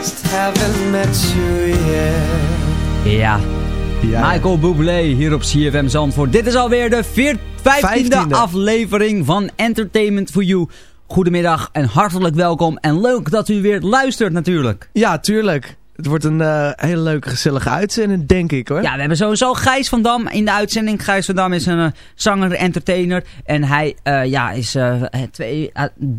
just haven't met you yet. Ja. Ja, Michael Bublé hier op CFM Zandvoort. Dit is alweer de vier- 15e, 15e. aflevering van Entertainment for You. Goedemiddag en hartelijk welkom. En leuk dat u weer luistert natuurlijk. ja, tuurlijk. Het wordt een eh, hele leuke, gezellige uitzending, denk ik hoor. Ja, we hebben sowieso Gijs van Dam in de uitzending. Gijs van Dam is een eh, zanger, entertainer. En hij eh, ja, is eh, twee,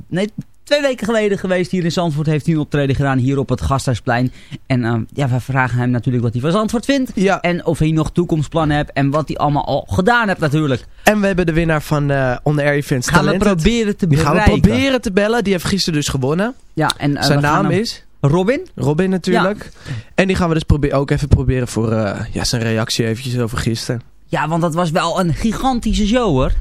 nee, twee weken geleden geweest hier in Zandvoort. Heeft hij een optreden gedaan hier op het Gasthuisplein. En eh, ja, we vragen hem natuurlijk wat hij van Zandvoort vindt. Ja. En of hij nog toekomstplannen heeft. En wat hij allemaal al gedaan heeft natuurlijk. En we hebben de winnaar van eh On Air Events Gaan we proberen te Die gaan we bereiken. proberen te bellen. Die heeft gisteren dus gewonnen. Ja, en, eh, Zijn naam hem- is Robin. Robin natuurlijk. En die gaan we dus ook even proberen voor eh, ja, zijn reactie eventjes over gisteren. Ja, want dat was wel een gigantische show hoor.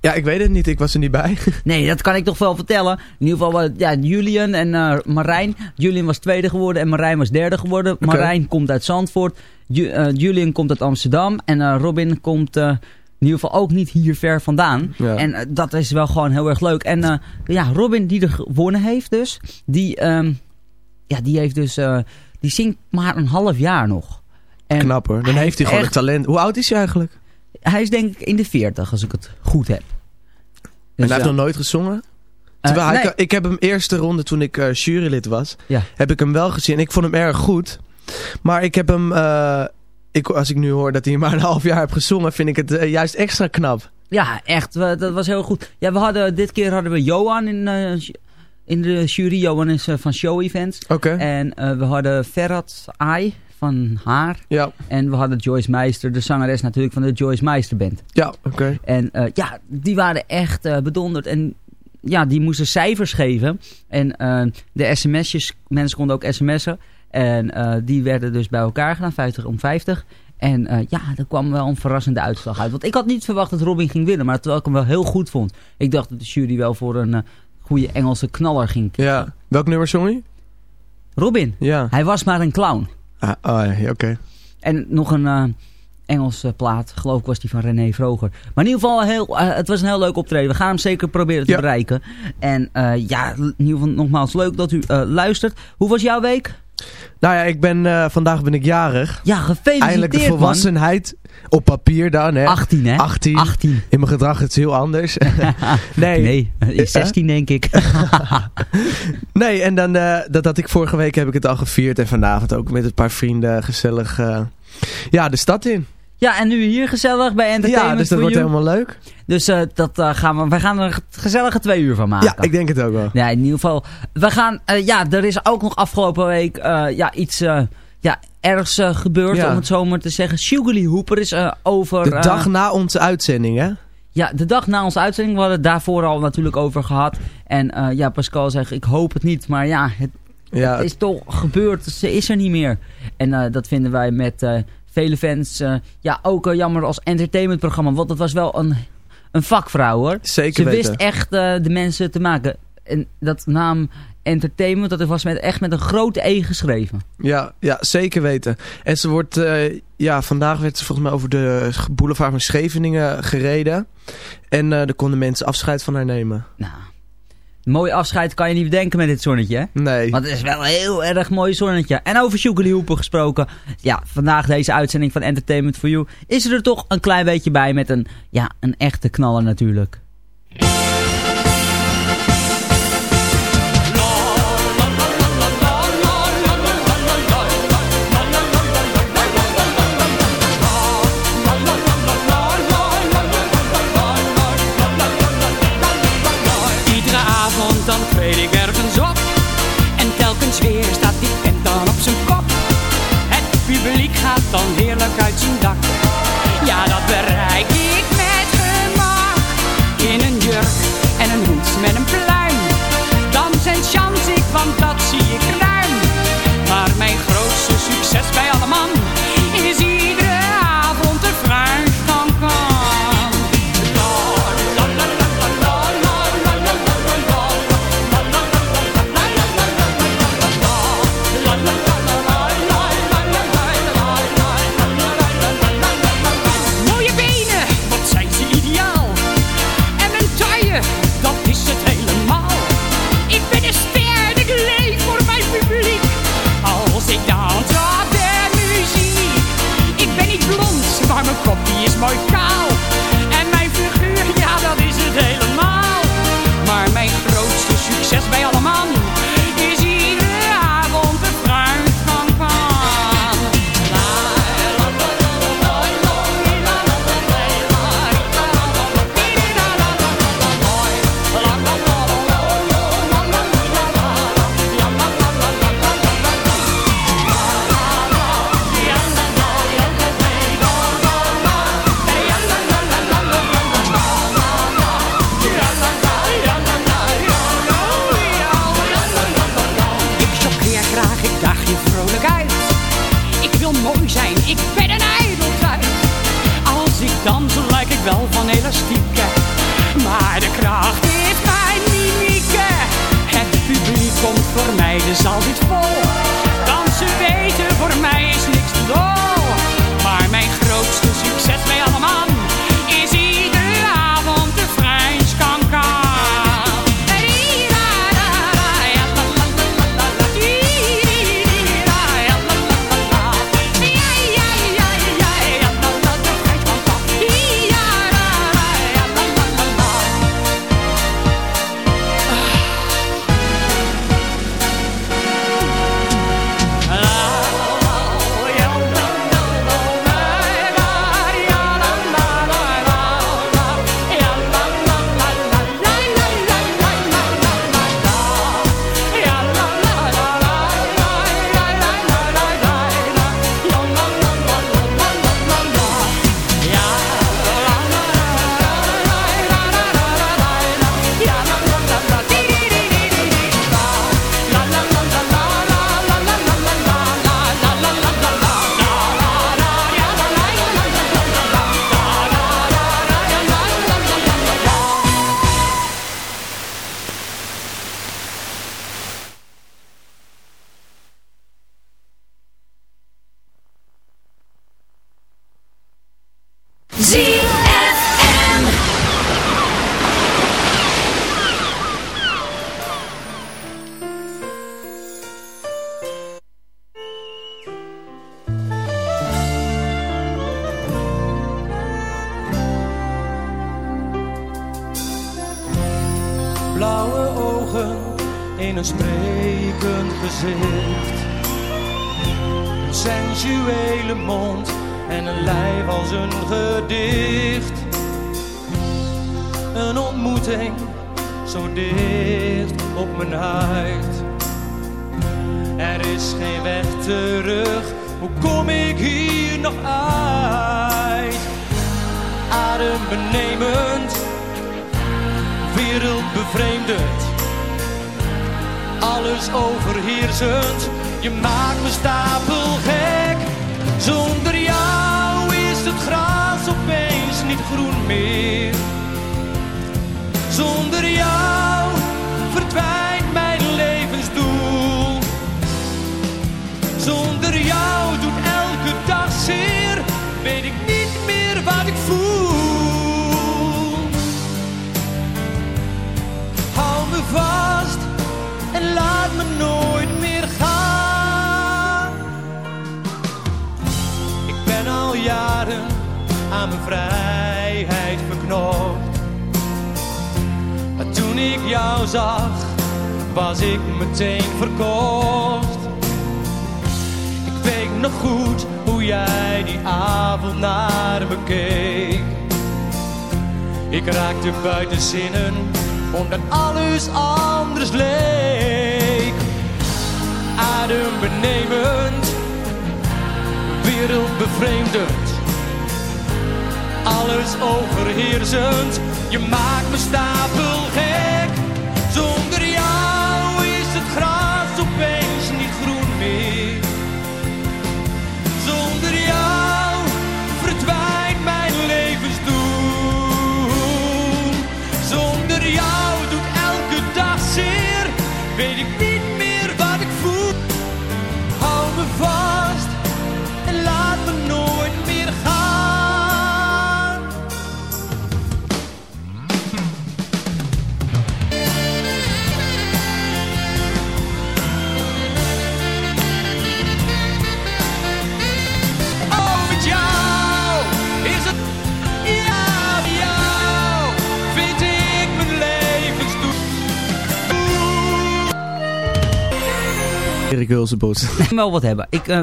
Ja, ik weet het niet. Ik was er niet bij. Nee, dat kan ik toch wel vertellen. In ieder geval, eh, ja, Julian en eh, Marijn. Julian was tweede geworden en Marijn was derde geworden. Marijn komt uit Zandvoort. Ju- eh, Julian komt uit Amsterdam. En Robin komt in ieder geval ook niet hier ver vandaan. Ja. En dat is wel gewoon heel erg leuk. En ja, Robin die er gewonnen heeft dus. Die, ehm, ja, die heeft dus... die zingt maar een half jaar nog. En Knap hoor. Dan heeft hij gewoon echt- het talent. Hoe oud is hij eigenlijk? Hij is denk ik in de 40 als ik het goed heb. en Dus, hij heeft ja. nog nooit gezongen? Eh, Terwijl hij nee. kan- ik heb hem eerste ronde toen ik eh, jurylid was. Ja. Heb ik hem wel gezien. Ik vond hem erg goed. Maar ik heb hem... eh, ik, als ik nu hoor dat hij maar een half jaar heeft gezongen... vind ik het juist extra knap. Ja, echt. we- dat was heel goed. Ja, we hadden, dit keer hadden we Johan in, in de jury. Johan is van Show Events. Oké. En we hadden Ferhat Ai van Haar. Ja, En we hadden Joyce Meister, de zangeres natuurlijk van de Joyce Meister Band. ja oké. En eh, ja, die waren echt eh, bedonderd. En ja, die moesten cijfers geven. En eh, de sms'jes, mensen konden ook sms'en. En die werden dus bij elkaar gedaan, 50 om 50. En ja, er kwam wel een verrassende uitslag uit. Want ik had niet verwacht dat Robin ging winnen, maar terwijl ik hem wel heel goed vond. Ik dacht dat de jury wel voor een goede Engelse knaller ging. Ja. Welk nummer zong hij? Robin, Ja. hij was maar een clown. Ah, ah, ja, oké. En nog een eh, Engelse plaat, geloof ik was die van René Vroger. Maar in ieder geval, heel, eh, het was een heel leuk optreden. We gaan hem zeker proberen te Ja. bereiken. En eh, ja, in ieder geval nogmaals leuk dat u luistert. Hoe was jouw week? Nou ja, ik ben, eh, vandaag ben ik jarig. Ja, gefeliciteerd Eindelijk de man. volwassenheid op papier dan. Hè. 18 hè? 18. 18. In mijn gedrag is het heel anders. nee, Nee, eh, 16 denk ik. nee, en dan, eh, dat had ik vorige week heb ik het al gevierd. En vanavond ook met een paar vrienden gezellig eh, ja, de stad in. Ja, en nu hier gezellig bij Entertainment Ja, dus dat wordt You. helemaal leuk. Dus eh, dat, eh, gaan we, wij gaan er een gezellige twee uur van maken. Ja, ik denk het ook wel. Ja, in ieder geval. We gaan, eh, ja, er is ook nog afgelopen week ja, iets ja, ergs gebeurd, Ja. om het zo maar te zeggen. Sugarly Hooper is over... De dag na onze uitzending, hè? ja, de dag na onze uitzending. We hadden het daarvoor al natuurlijk over gehad. En ja, Pascal zegt, ik hoop het niet. Maar ja, het Ja, is toch gebeurd. Ze is er niet meer. En dat vinden wij met vele fans eh, ja, ook eh, jammer als entertainmentprogramma. Want het was wel een, een vakvrouw hoor. zeker Ze weten. wist echt eh, de mensen te maken. En dat naam entertainment, dat was met, echt met een grote E geschreven. Ja, ja, zeker weten. En ze wordt, ja, vandaag werd ze volgens mij over de boulevard van Scheveningen gereden. En eh daar konden mensen afscheid van haar nemen. Nou, mooi afscheid kan je niet bedenken met dit zonnetje. hè? Nee. Want het is wel een heel erg mooi zonnetje. En over Sugarly Hooper gesproken. Ja, vandaag deze uitzending van Entertainment for You. Is er, er toch een klein beetje bij met een, ja, een echte knaller natuurlijk. ZFM. Alles overheersend, je maakt me stapelgek. Ik jou zag, was ik meteen verkocht. Ik weet nog goed hoe jij die avond naar me keek. Ik raakte buiten zinnen, omdat alles anders leek. Adembenemend, wereldbevreemdend. Alles overheersend, je maakt me stapelgek. Erik Hulsenbos. wel wat hebben. Ik, eh,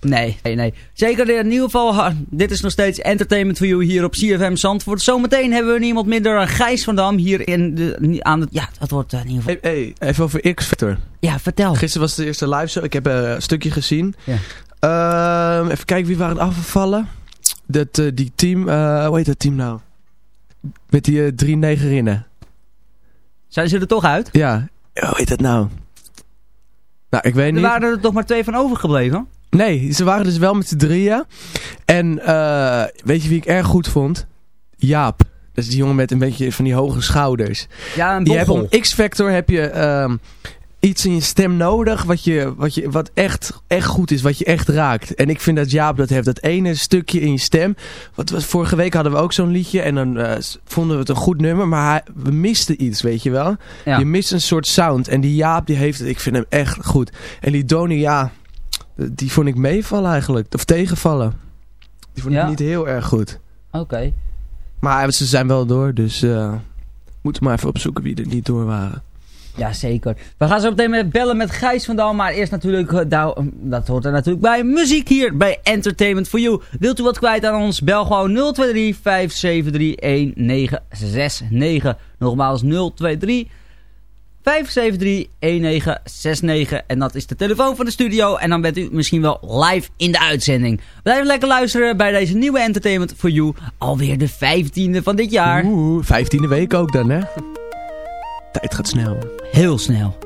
nee, nee, nee. Zeker in ieder geval, dit is nog steeds entertainment for you hier op CFM Zandvoort. Zometeen hebben we niemand minder dan Gijs van Dam hier in de, aan het, ja, dat wordt eh, in ieder geval, Hey, hey, even over X-Factor. ja, vertel. Gisteren was de eerste live show. Ik heb eh, een stukje gezien. Ja. Ehm, even kijken wie waren afgevallen. Dat, eh, die team, eh, hoe heet dat team nou? Met die drie negerinnen. Zijn ze er toch uit? Ja, hoe heet dat nou? Nou, ik weet Er niet. waren er toch maar twee van overgebleven? Nee, ze waren dus wel met z'n drieën. En eh, weet je wie ik erg goed vond? Jaap. Dat is die jongen met een beetje van die hoge schouders. Ja, een hebt bochel. om X-Factor heb je ehm, iets in je stem nodig wat, je, wat, je, wat echt, echt goed is, wat je echt raakt. En ik vind dat Jaap dat heeft. Dat ene stukje in je stem. Wat was, vorige week hadden we ook zo'n liedje en dan eh, vonden we het een goed nummer. Maar hij, we misten iets, weet je wel. Ja. Je mist een soort sound. En die Jaap die heeft het. Ik vind hem echt goed. En die Donnie, ja, die vond ik meevallen eigenlijk. Of tegenvallen. Die vond Ja? ik niet heel erg goed. Oké. Maar ze zijn wel door, dus eh moeten maar even opzoeken wie er niet door waren. Ja, zeker. We gaan zo meteen met bellen met Gijs van Dal. Maar eerst natuurlijk, eh, nou, dat hoort er natuurlijk bij. Muziek hier bij Entertainment for You. Wilt u wat kwijt aan ons? Bel gewoon 023 573 1969. Nogmaals 023 573 1969. En dat is de telefoon van de studio. En dan bent u misschien wel live in de uitzending. Blijf lekker luisteren bij deze nieuwe Entertainment for You. Alweer de 15e van dit jaar. Oeh, vijftiende week ook dan, hè? Tijd gaat snel. Heel snel.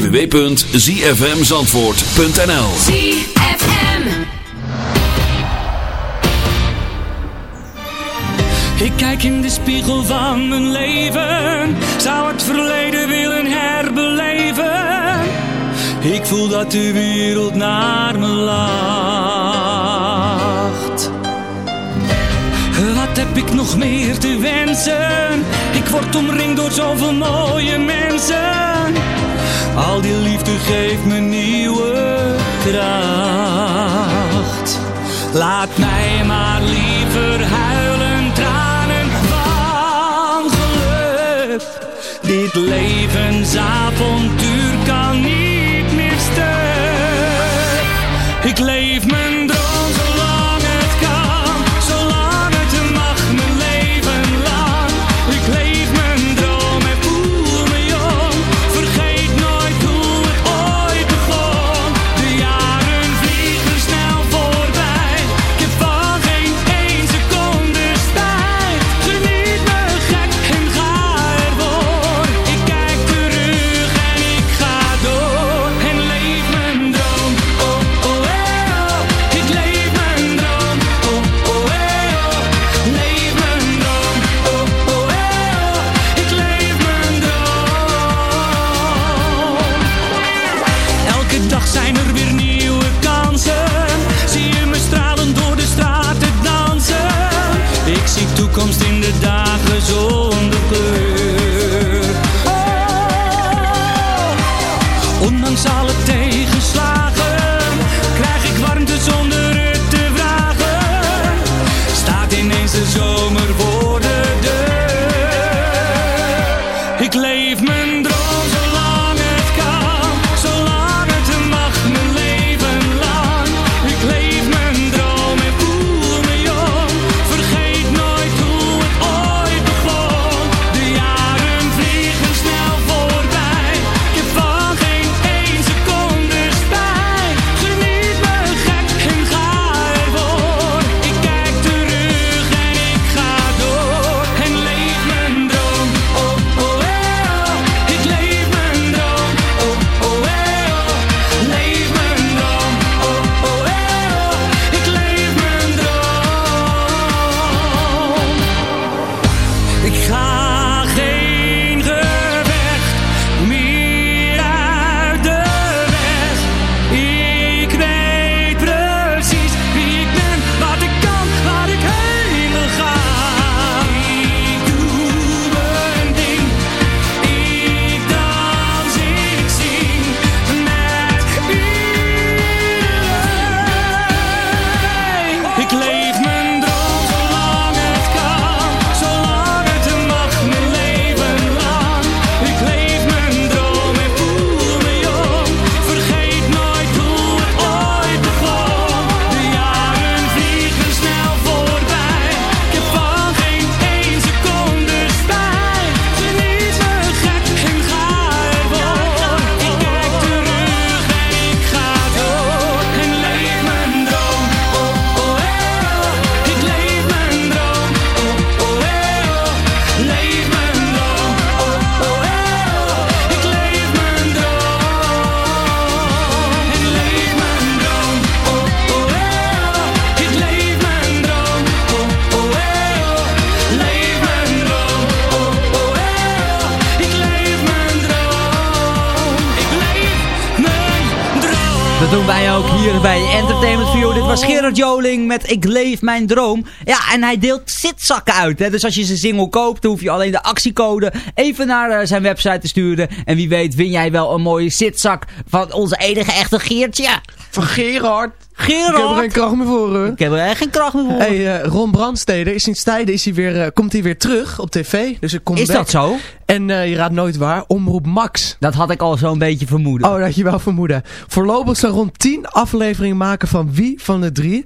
www.zfmzandvoort.nl ZFM. Ik kijk in de spiegel van mijn leven, zou het verleden willen herbeleven. Ik voel dat de wereld naar me lacht. Wat heb ik nog meer te wensen? Ik word omringd door zoveel mooie mensen. Al die liefde geeft me nieuwe kracht. Laat mij Joling met Ik leef mijn droom. Ja, en hij deelt zitzakken uit. Hè? Dus als je zijn single koopt, dan hoef je alleen de actiecode even naar eh, zijn website te sturen. En wie weet win jij wel een mooie zitzak van onze enige echte Geertje. Van Gerard. Gerard. Ik heb er geen kracht meer voor, hoor. Ik heb er echt geen kracht meer voor. Hey, eh, Ron Brandsteder is sinds tijden is hij weer, eh, komt hij weer terug op tv. Dus ik kom Is dat zo? En je raadt nooit waar, Omroep Max. Dat had ik al zo'n beetje vermoeden. Oh, dat had je wel vermoeden. Voorlopig zal rond 10 afleveringen maken van wie van de drie.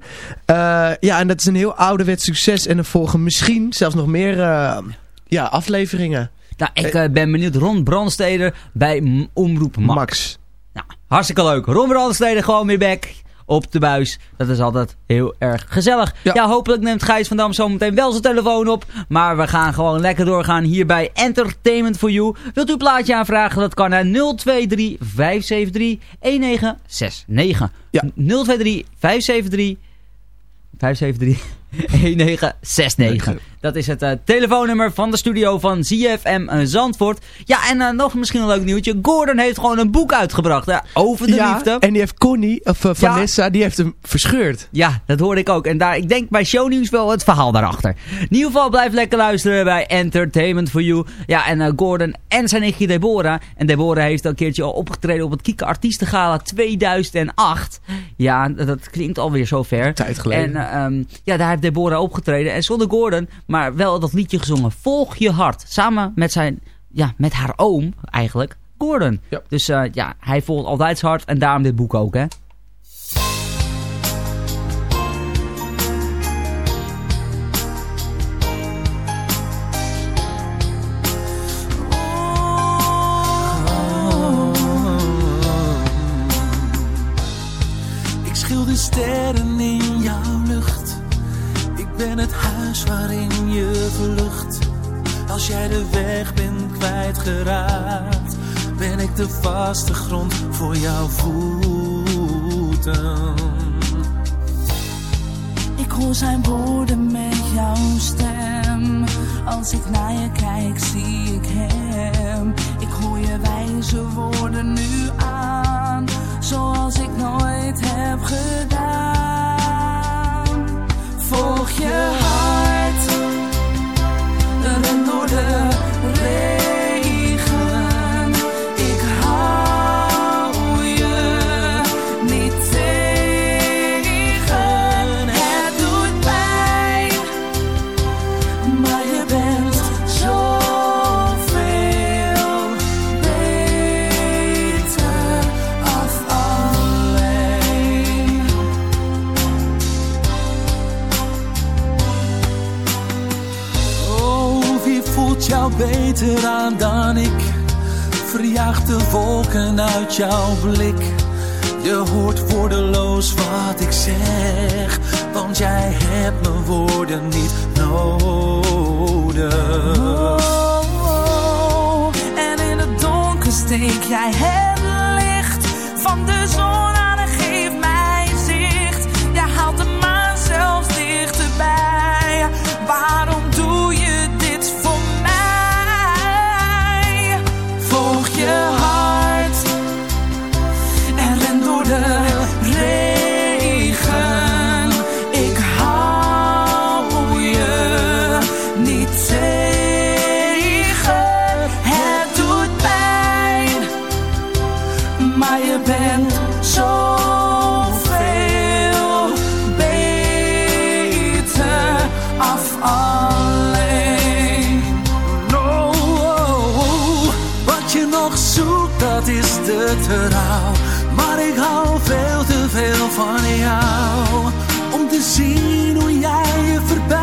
Eh, ja, en dat is een heel ouderwets succes. En er volgen misschien zelfs nog meer eh, ja, afleveringen. Nou, ik eh, ben benieuwd. Ron Brandsteder bij Omroep Max. Max. Nou, hartstikke leuk. Ron Brandsteder gewoon weer back op de buis. Dat is altijd heel erg gezellig. Ja, Ja. hopelijk neemt Gijs van Dam zometeen wel zijn telefoon op. Maar we gaan gewoon lekker doorgaan hier bij Entertainment for You. Wilt u een plaatje aanvragen? Dat kan naar 023 573 1969. Ja. 023 573 573 1969. Dat is het eh, telefoonnummer van de studio van ZFM eh, Zandvoort. Ja, en eh, nog misschien een leuk nieuwtje. Gordon heeft gewoon een boek uitgebracht hè, over de ja, liefde. en die heeft Connie, of Vanessa, die heeft hem verscheurd. Ja, dat hoorde ik ook. En daar, ik denk bij shownieuws wel het verhaal daarachter. In ieder geval blijf lekker luisteren bij Entertainment for You. Ja, en Gordon en zijn nichtje Deborah. En Deborah heeft al een keertje al opgetreden op het Kieke Artiestengala 2008. Ja, dat, dat klinkt alweer zo ver. Tijd geleden. En eh, ehm, ja, daar heeft Deborah opgetreden. En zonder Gordon, maar wel dat liedje gezongen. Volg je hart. Samen met, zijn, ja, met haar oom eigenlijk. Gordon. Ja. Dus eh, ja, hij volgt altijd zijn hart. En daarom dit boek ook, hè. Ik schilder sterren in jouw lucht. Ik ben het huis waarin je vlucht. Als jij de weg bent kwijtgeraakt, ben ik de vaste grond voor jouw voeten. Ik hoor zijn woorden met jouw stem. Als ik naar je kijk, zie ik hem. Ik hoor je wijze woorden nu aan, zoals ik nooit heb gedaan. Volg je hart, love. Beter dan ik? Verjaagt de wolken uit jouw blik. Je hoort woordeloos wat ik zeg, want jij hebt mijn woorden niet nodig. Oh, oh, en in het donker steek jij het Maar ik hou veel te veel van jou. Om te zien hoe jij je verbijt.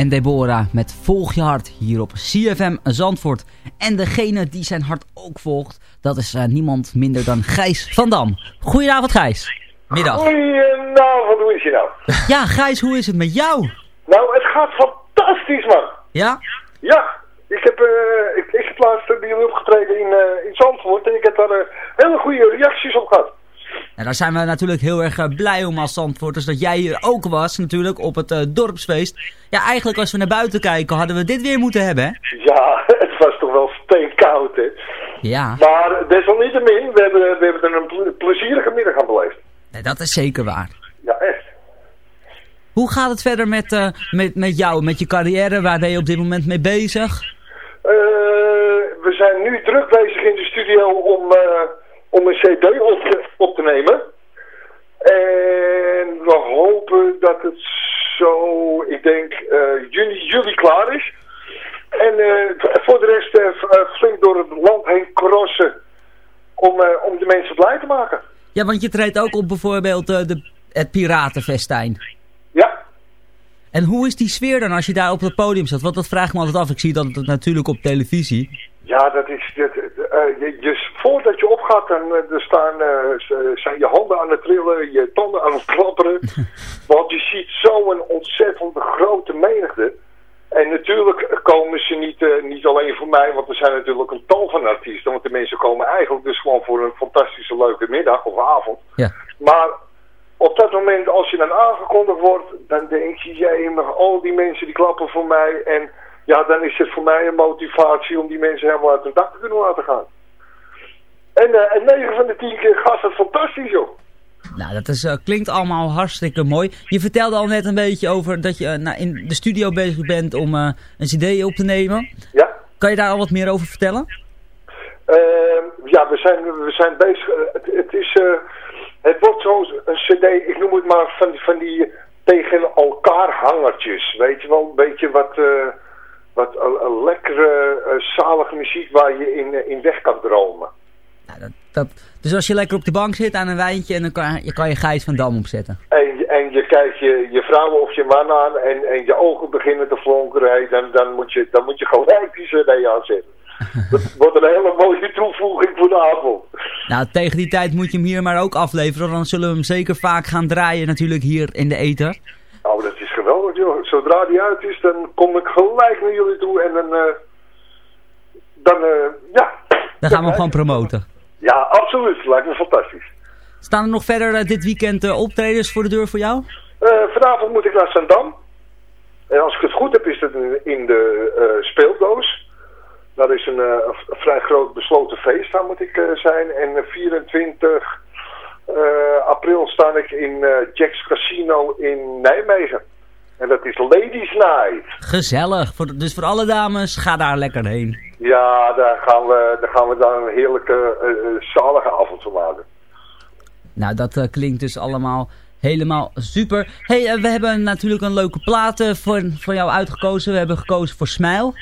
En Deborah met Volg je hart hier op CFM Zandvoort. En degene die zijn hart ook volgt, dat is eh, niemand minder dan Gijs van Dam. Goedenavond Gijs. Middag. Goedenavond, hoe is je nou? Ja Gijs, hoe is het met jou? Nou, het gaat fantastisch, man. Ja? Ja, ik heb, eh, ik, ik heb laatst bij jullie opgetreden in, eh, in Zandvoort en ik heb daar hele goede reacties op gehad. En daar zijn we natuurlijk heel erg eh, blij om als Zandvoorters dat jij hier ook was natuurlijk op het eh, dorpsfeest. Ja, eigenlijk als we naar buiten kijken hadden we dit weer moeten hebben, hè? Ja, het was toch wel steenkoud, hè. Ja, Maar desalniettemin, we hebben, we hebben er een ple- plezierige middag aan beleefd. nee, dat is zeker waar. Ja, echt. Hoe gaat het verder met, eh, met, met jou, met je carrière? Waar ben je op dit moment mee bezig? We zijn nu druk bezig in de studio om, om een cd op te, op te nemen. En we hopen dat het zo, ik denk, eh, juni, juli klaar is. En eh, voor de rest eh, flink door het land heen crossen om, om de mensen blij te maken. Ja, want je treedt ook op bijvoorbeeld de, het Piratenfestijn. Ja, En hoe is die sfeer dan als je daar op het podium zat? Want dat vraag ik me altijd af. Ik zie dat natuurlijk op televisie. Ja, dat is. Dat, eh, je, je, voordat je opgaat, dan eh, er staan, eh, zijn je handen aan het trillen, je tanden aan het klapperen. want je ziet zo'n ontzettend grote menigte. En natuurlijk komen ze niet, eh, niet alleen voor mij, want er zijn natuurlijk een tal van artiesten. Want de mensen komen eigenlijk dus gewoon voor een fantastische leuke middag of avond. Ja. Maar op dat moment, als je dan aangekondigd wordt, dan denk je, jij al die mensen die klappen voor mij. En ja, dan is het voor mij een motivatie om die mensen helemaal uit hun dak te kunnen laten gaan. En, eh en 9 van de 10 keer gaat het fantastisch, joh. Nou, dat is, eh, klinkt allemaal hartstikke mooi. Je vertelde al net een beetje over dat je eh, nou, in de studio bezig bent om eh, een cd op te nemen. Ja. Kan je daar al wat meer over vertellen? Ehm, ja, we zijn, we zijn bezig. eh, Het, het is, eh, het wordt zo'n cd, ik noem het maar van, die- van die tegen elkaar hangertjes. Weet je wel, een beetje wat, eh, wat een, een lekkere, eh, zalige muziek waar je in, eh, in weg kan dromen. Nou, dat, dat, dus als je lekker op de bank zit aan een wijntje en dan kan je, kan je Gijs van Dam opzetten. En, je- en je kijkt je, je vrouw of je man aan en, en je ogen beginnen te flonkeren. dan, dan, moet je, dan moet je gelijk die cd aanzetten. Dat wordt een hele mooie toevoeging voor de avond. Nou, tegen die tijd moet je hem hier maar ook afleveren. Dan zullen we hem zeker vaak gaan draaien natuurlijk hier in de ether. Nou, dat is geweldig, joh. Zodra die uit is, dan kom ik gelijk naar jullie toe en dan, eh, dan, eh, ja. Dan gaan we hem gewoon promoten. Ja, absoluut. Lijkt me fantastisch. Staan er nog verder eh, dit weekend optredens voor de deur voor jou? Vanavond moet ik naar Zandam. En als ik het goed heb, is het in- de speeldoos. Dat is een, vrij groot besloten feest, daar moet ik zijn. En eh, 24 eh, april sta ik in Jack's Casino in Nijmegen. En dat is Ladies Night. Gezellig. Dus voor alle dames, ga daar lekker heen. Ja, daar gaan we, daar gaan we dan een heerlijke, eh, eh, zalige avond van maken. Nou, dat eh, klinkt dus allemaal helemaal super. hey, we hebben natuurlijk een leuke plaat eh, voor, voor jou uitgekozen. We hebben gekozen voor Smile.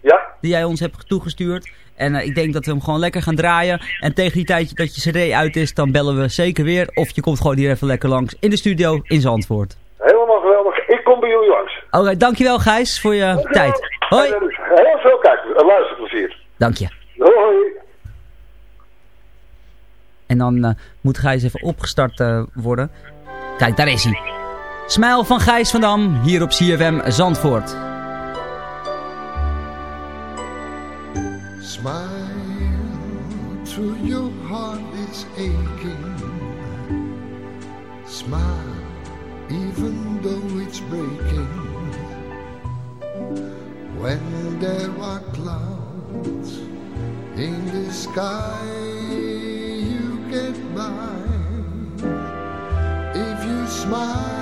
Ja? Die jij ons hebt toegestuurd. En ik denk dat we hem gewoon lekker gaan draaien. En tegen die tijd dat je cd uit is, dan bellen we zeker weer. Of je komt gewoon hier even lekker langs in de studio in Zandvoort. Helemaal geweldig. Ik kom bij jullie langs. Oké, dankjewel Gijs voor je tijd. Hoi. En, Heel veel kijk, luisterplezier. Dank je. Hoi. En dan eh, moet Gijs even opgestart eh, worden. Kijk, daar is hij. Smile van Gijs van Dam, hier op CFM Zandvoort. Smile through your heart is aching. Smile even though it's breaking. When there are clouds in the sky, you get by. If you smile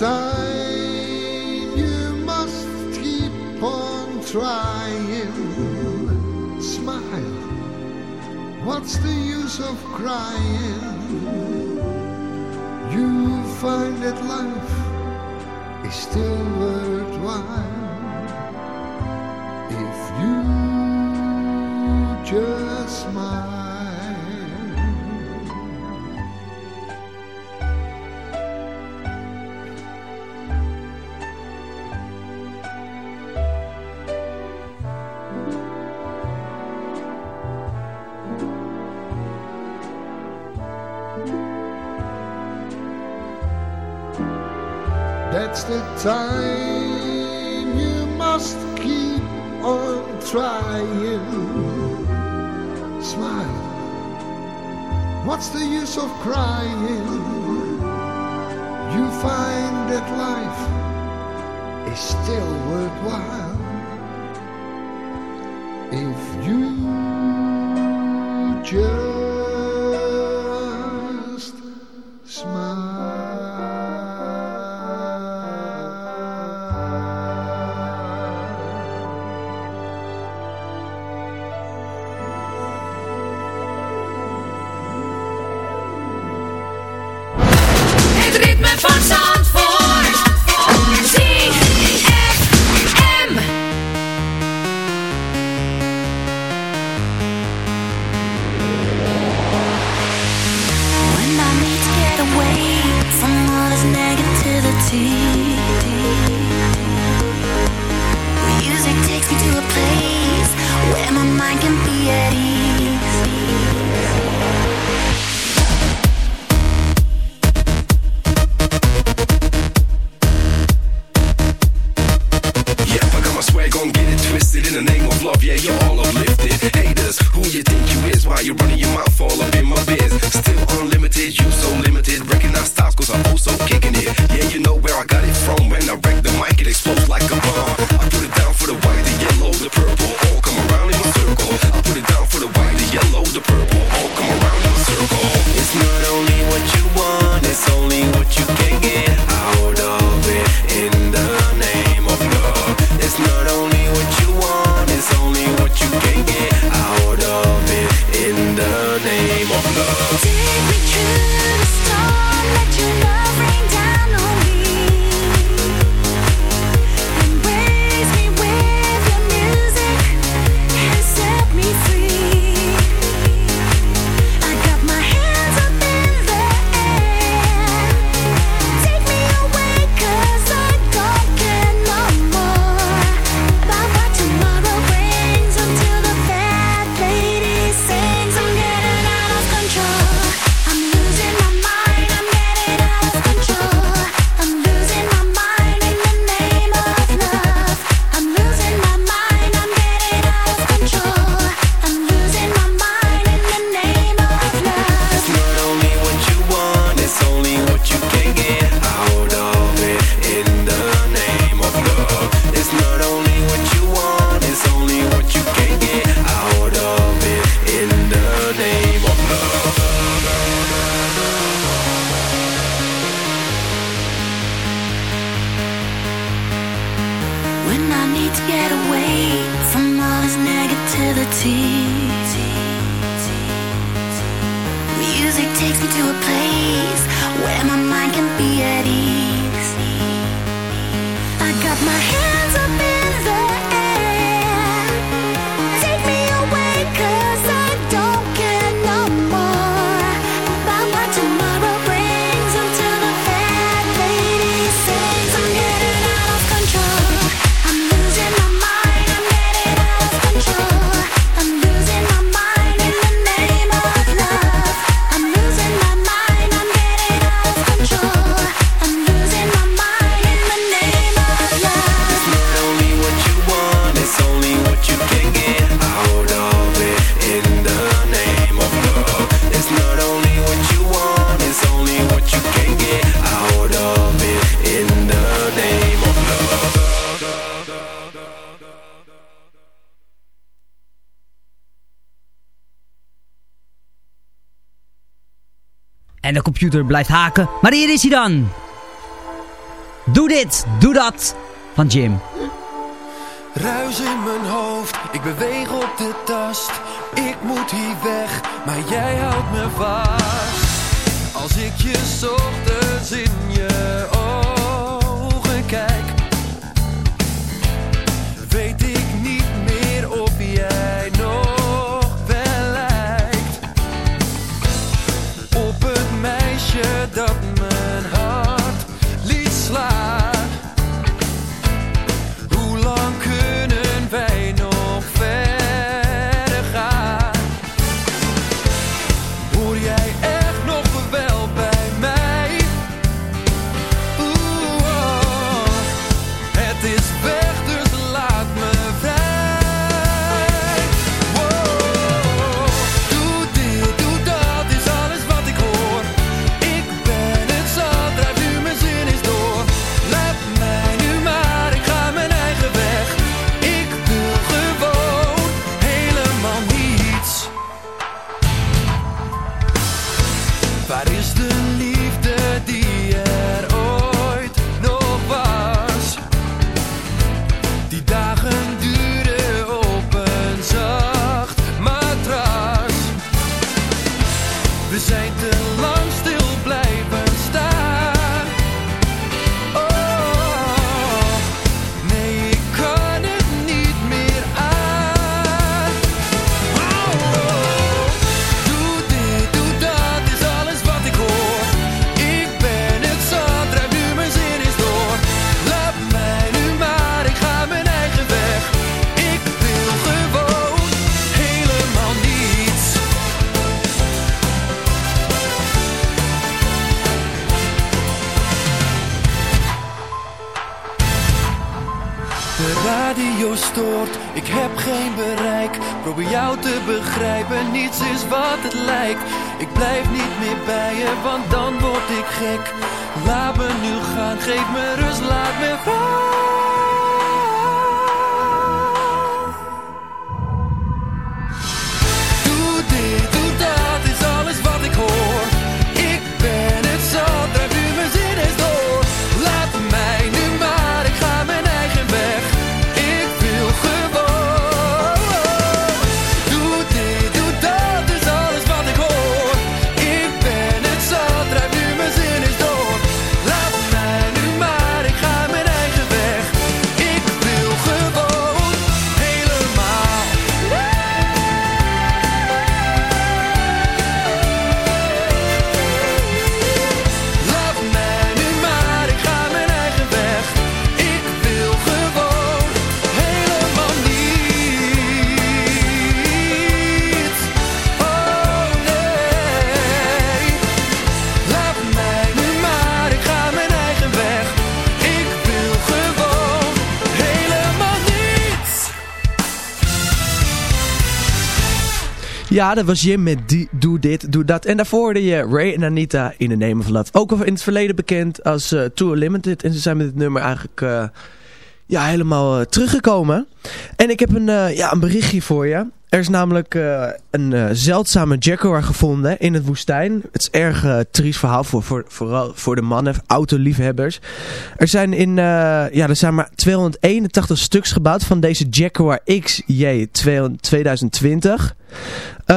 time you must keep on trying. Smile, what's the use of crying? You find that life is still worthwhile if you just smile. That's the time you must keep on trying. Smile. What's the use of crying? You find that life is still worthwhile if you just. computer blijft haken. Maar hier is hij dan. Doe dit, doe dat van Jim. Ruis in mijn hoofd, ik beweeg op de tast. Ik moet hier weg, maar jij houdt me vast. Als ik je ochtends in je ogen. Ja, dat was Jim met die, Doe Dit, Doe Dat. En daarvoor hoorde je Ray en Anita in de Name of Love. Ook al in het verleden bekend als eh, Tour Limited. En ze zijn met dit nummer eigenlijk eh, ja, helemaal eh, teruggekomen. En ik heb een, ja, een berichtje voor je. Er is namelijk een zeldzame jaguar gevonden in het woestijn. Het is erg triest verhaal, voor, voor, vooral voor de mannen, autoliefhebbers. Er zijn, in, ja, er zijn maar 281 stuks gebouwd van deze Jaguar XJ 2020. Eh,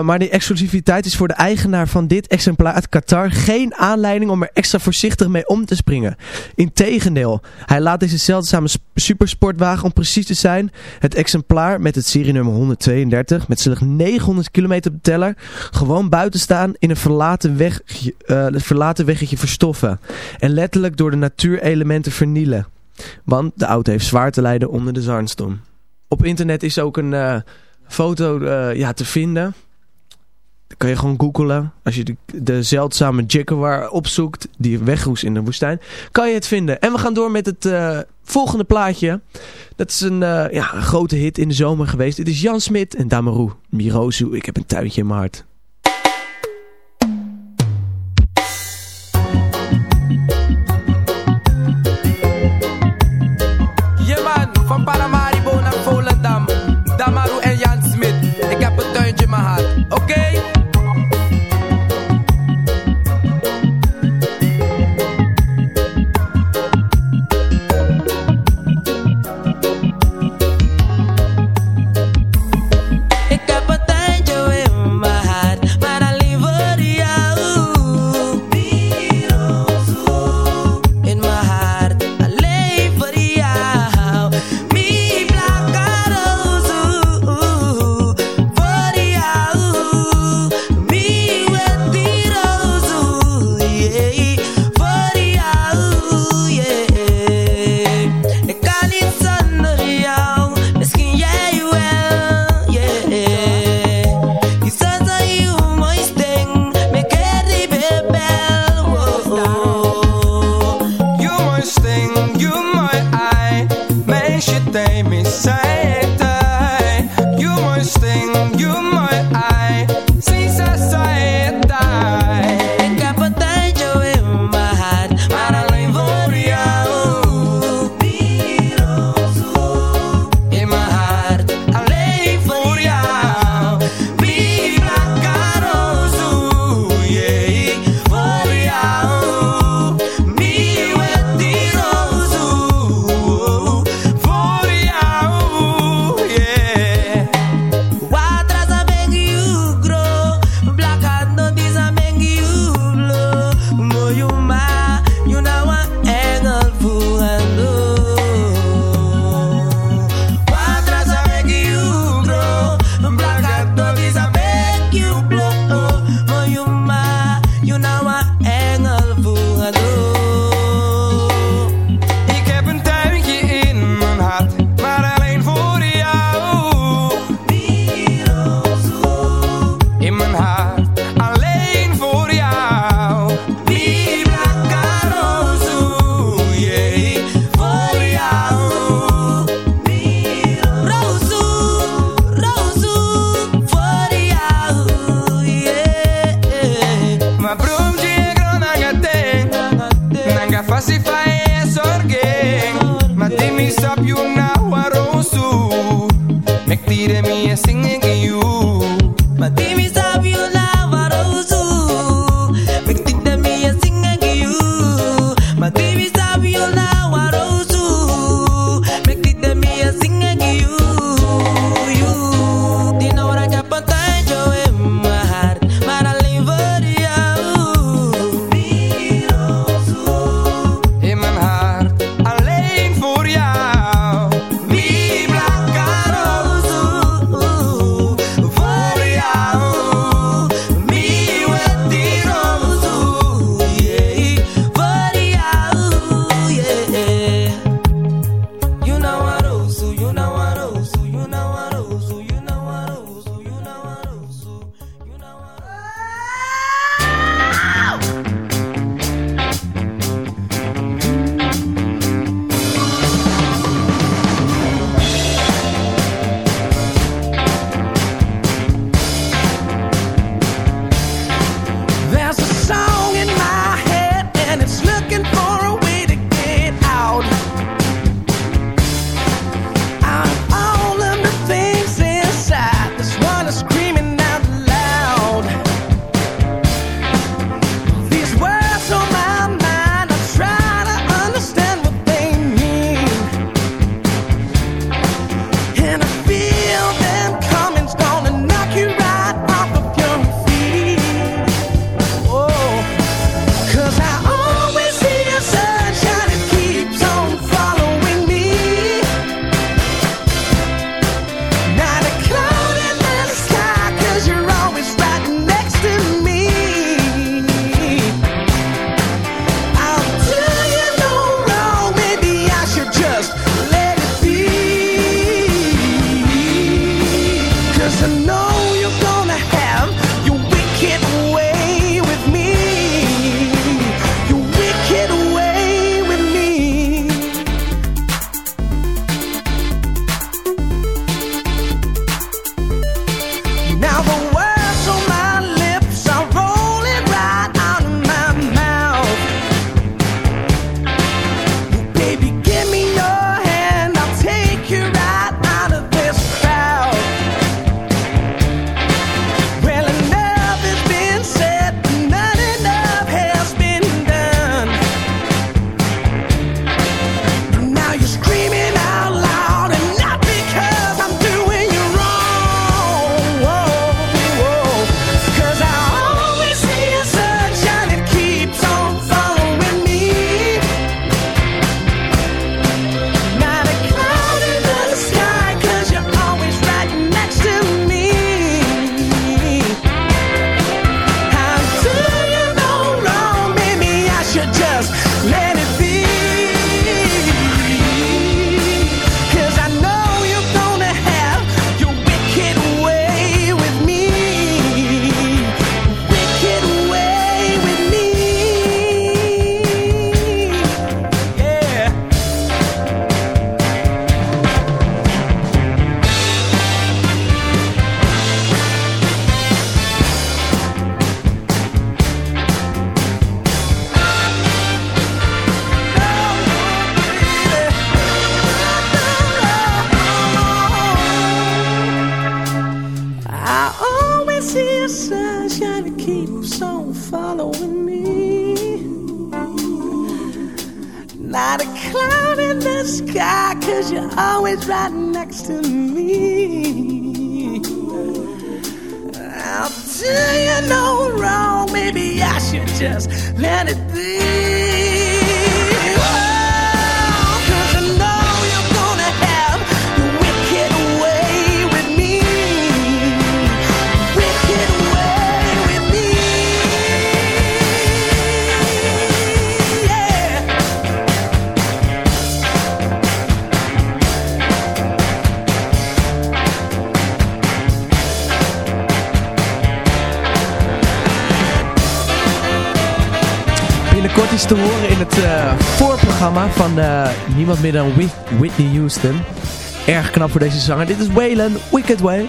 maar die exclusiviteit is voor de eigenaar van dit exemplaar uit Qatar geen aanleiding om er extra voorzichtig mee om te springen. Integendeel, hij laat deze zeldzame sp- supersportwagen, om precies te zijn, het exemplaar met het serienummer 132 met slechts 900 kilometer de teller, gewoon buiten staan in een verlaten, weg, eh, verlaten weggetje verstoffen. En letterlijk door de natuurelementen vernielen. Want de auto heeft zwaar te lijden onder de zandstorm. Op internet is ook een eh, foto eh, ja, te vinden. Dan kan je gewoon googlen. Als je de, de zeldzame Jaguar opzoekt, die wegroes in de woestijn, kan je het vinden. En we gaan door met het eh, volgende plaatje. Dat is een, eh, ja, een grote hit in de zomer geweest. Dit is Jan Smit en Damaru Mirozu. Ik heb een tuintje in mijn hart. Niemand meer dan Whit- Whitney Houston. Erg knap voor deze zanger. Dit is Waylon, Wicked Way.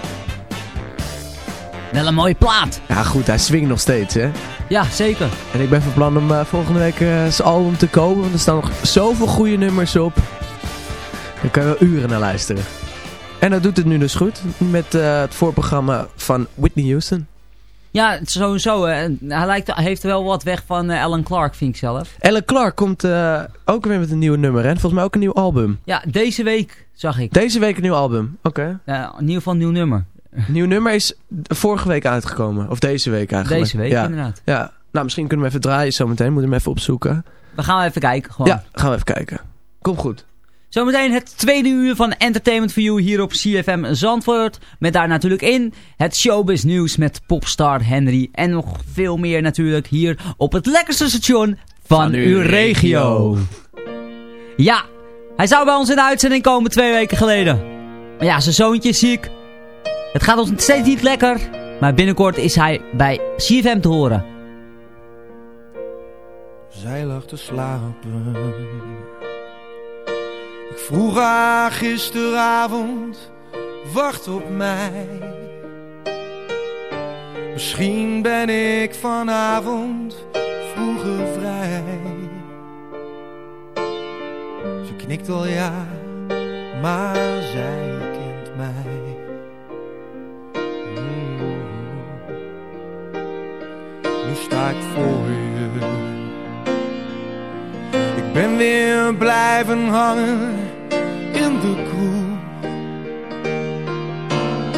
Wel een mooie plaat. Ja goed, hij swingt nog steeds hè. Ja, zeker. En ik ben van plan om eh, volgende week eh, zijn album te kopen. Want er staan nog zoveel goede nummers op. Daar kan je wel uren naar luisteren. En dat doet het nu dus goed. Met eh, het voorprogramma van Whitney Houston. Ja, sowieso. Hij lijkt, hij heeft wel wat weg van eh, Alan Clark, vind ik zelf. Ellen Clark komt eh, ook weer met een nieuw nummer. Hè? Volgens mij ook een nieuw album. Ja, deze week zag ik. Deze week een nieuw album. Oké. Ja, in ieder geval een nieuw nummer. Nieuw nummer is vorige week uitgekomen. Of deze week eigenlijk. Deze week ja. inderdaad. Ja. Nou, misschien kunnen we even draaien zometeen. Moeten we hem even opzoeken. We gaan even kijken gewoon. Ja, gaan we even kijken. Kom goed. Zometeen het tweede uur van Entertainment for You hier op CFM Zandvoort. Met daar natuurlijk in het showbiz nieuws met popstar Henry. En nog veel meer natuurlijk hier op het lekkerste station van, Van uw uw regio. regio. Ja, hij zou bij ons in de uitzending komen twee weken geleden. Maar ja, zijn zoontje is ziek. Het gaat ons steeds niet lekker. Maar binnenkort is hij bij CFM te horen. Zij lag te slapen. Ik vroeg haar gisteravond, wacht op mij. Misschien ben ik vanavond vroeger vrij. Ze knikt al ja, maar zij kent mij. Mm. Nu sta ik voor je. Ik ben weer blijven hangen de.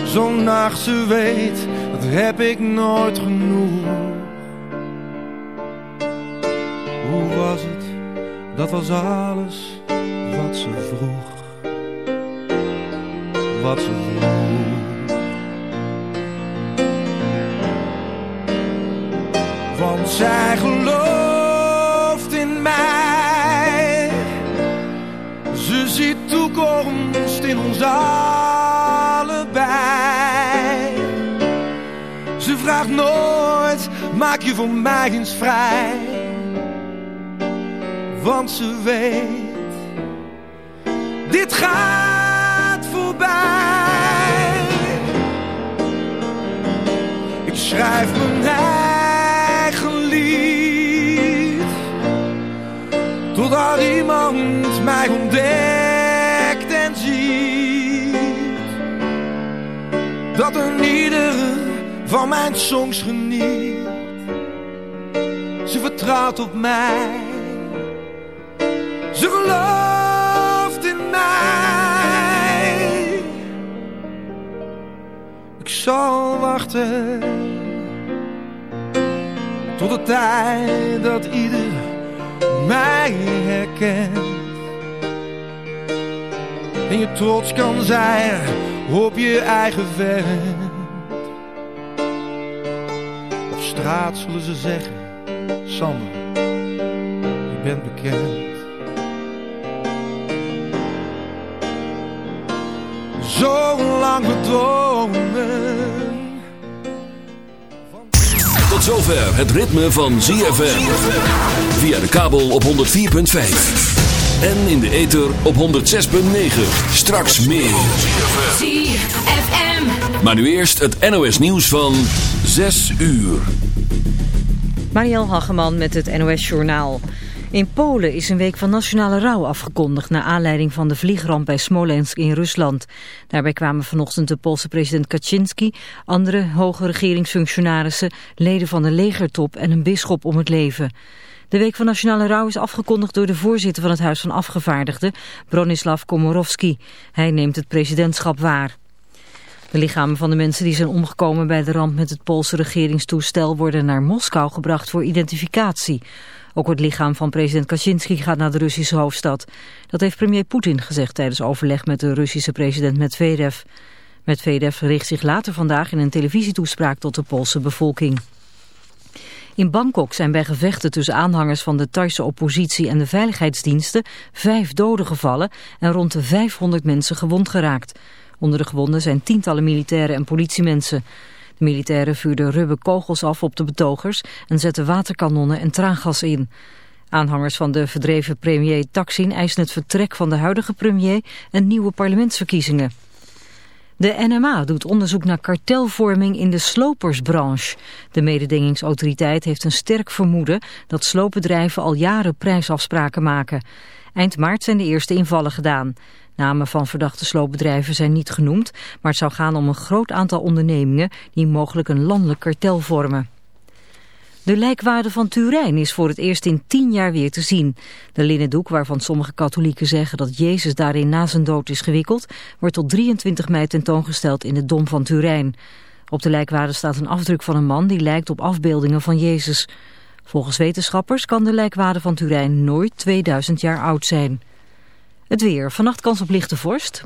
Zo'n nacht, ze weet, dat heb ik nooit genoeg. Hoe was het? Dat was alles wat ze vroeg. Wat ze vroeg. Want zij in ons allebei. Ze vraagt nooit, maak je voor mij eens vrij. Want ze weet, dit gaat voorbij. Ik schrijf mijn eigen lied. Totdat iemand mij ontdekt Dat iedere van mijn songs geniet. Ze vertrouwt op mij. Ze gelooft in mij. Ik zal wachten tot de tijd dat ieder mij herkent. En je trots kan zijn op je eigen vent. Op straat zullen ze zeggen, Sander, je bent bekend. Zo lang gedromen. Tot zover het ritme van ZFM. Via de kabel op 104.5. En in de ether op 106.9. Straks meer. ZFM. Maar nu eerst het NOS nieuws van 6 uur. Marielle Hageman met het NOS Journaal. In Polen is een week van nationale rouw afgekondigd... naar aanleiding van de vliegramp bij Smolensk in Rusland. Daarbij kwamen vanochtend de Poolse president Kaczynski... andere hoge regeringsfunctionarissen, leden van de legertop... en een bisschop om het leven. De week van nationale rouw is afgekondigd door de voorzitter van het Huis van Afgevaardigden... Bronislav Komorowski. Hij neemt het presidentschap waar. De lichamen van de mensen die zijn omgekomen bij de ramp met het Poolse regeringstoestel worden naar Moskou gebracht voor identificatie. Ook het lichaam van president Kaczynski gaat naar de Russische hoofdstad. Dat heeft premier Poetin gezegd tijdens overleg met de Russische president Medvedev. Medvedev richt zich later vandaag in een televisietoespraak tot de Poolse bevolking. In Bangkok zijn bij gevechten tussen aanhangers van de Thaise oppositie en de veiligheidsdiensten vijf doden gevallen en rond de 500 mensen gewond geraakt. Onder de gewonden zijn tientallen militairen en politiemensen. De militairen vuurden rubberkogels af op de betogers en zetten waterkanonnen en traangas in. Aanhangers van de verdreven premier Taksin eisen het vertrek van de huidige premier en nieuwe parlementsverkiezingen. De NMA doet onderzoek naar kartelvorming in de slopersbranche. De mededingingsautoriteit heeft een sterk vermoeden dat sloopbedrijven al jaren prijsafspraken maken. Eind maart zijn de eerste invallen gedaan. Namen van verdachte sloopbedrijven zijn niet genoemd, maar het zou gaan om een groot aantal ondernemingen die mogelijk een landelijk kartel vormen. De lijkwaarde van Turijn is voor het eerst in tien jaar weer te zien. De linnen doek, waarvan sommige katholieken zeggen dat Jezus daarin na zijn dood is gewikkeld, wordt tot 23 mei tentoongesteld in de Dom van Turijn. Op de lijkwaarde staat een afdruk van een man die lijkt op afbeeldingen van Jezus. Volgens wetenschappers kan de lijkwaarde van Turijn nooit 2000 jaar oud zijn. Het weer. Vannacht kans op lichte vorst.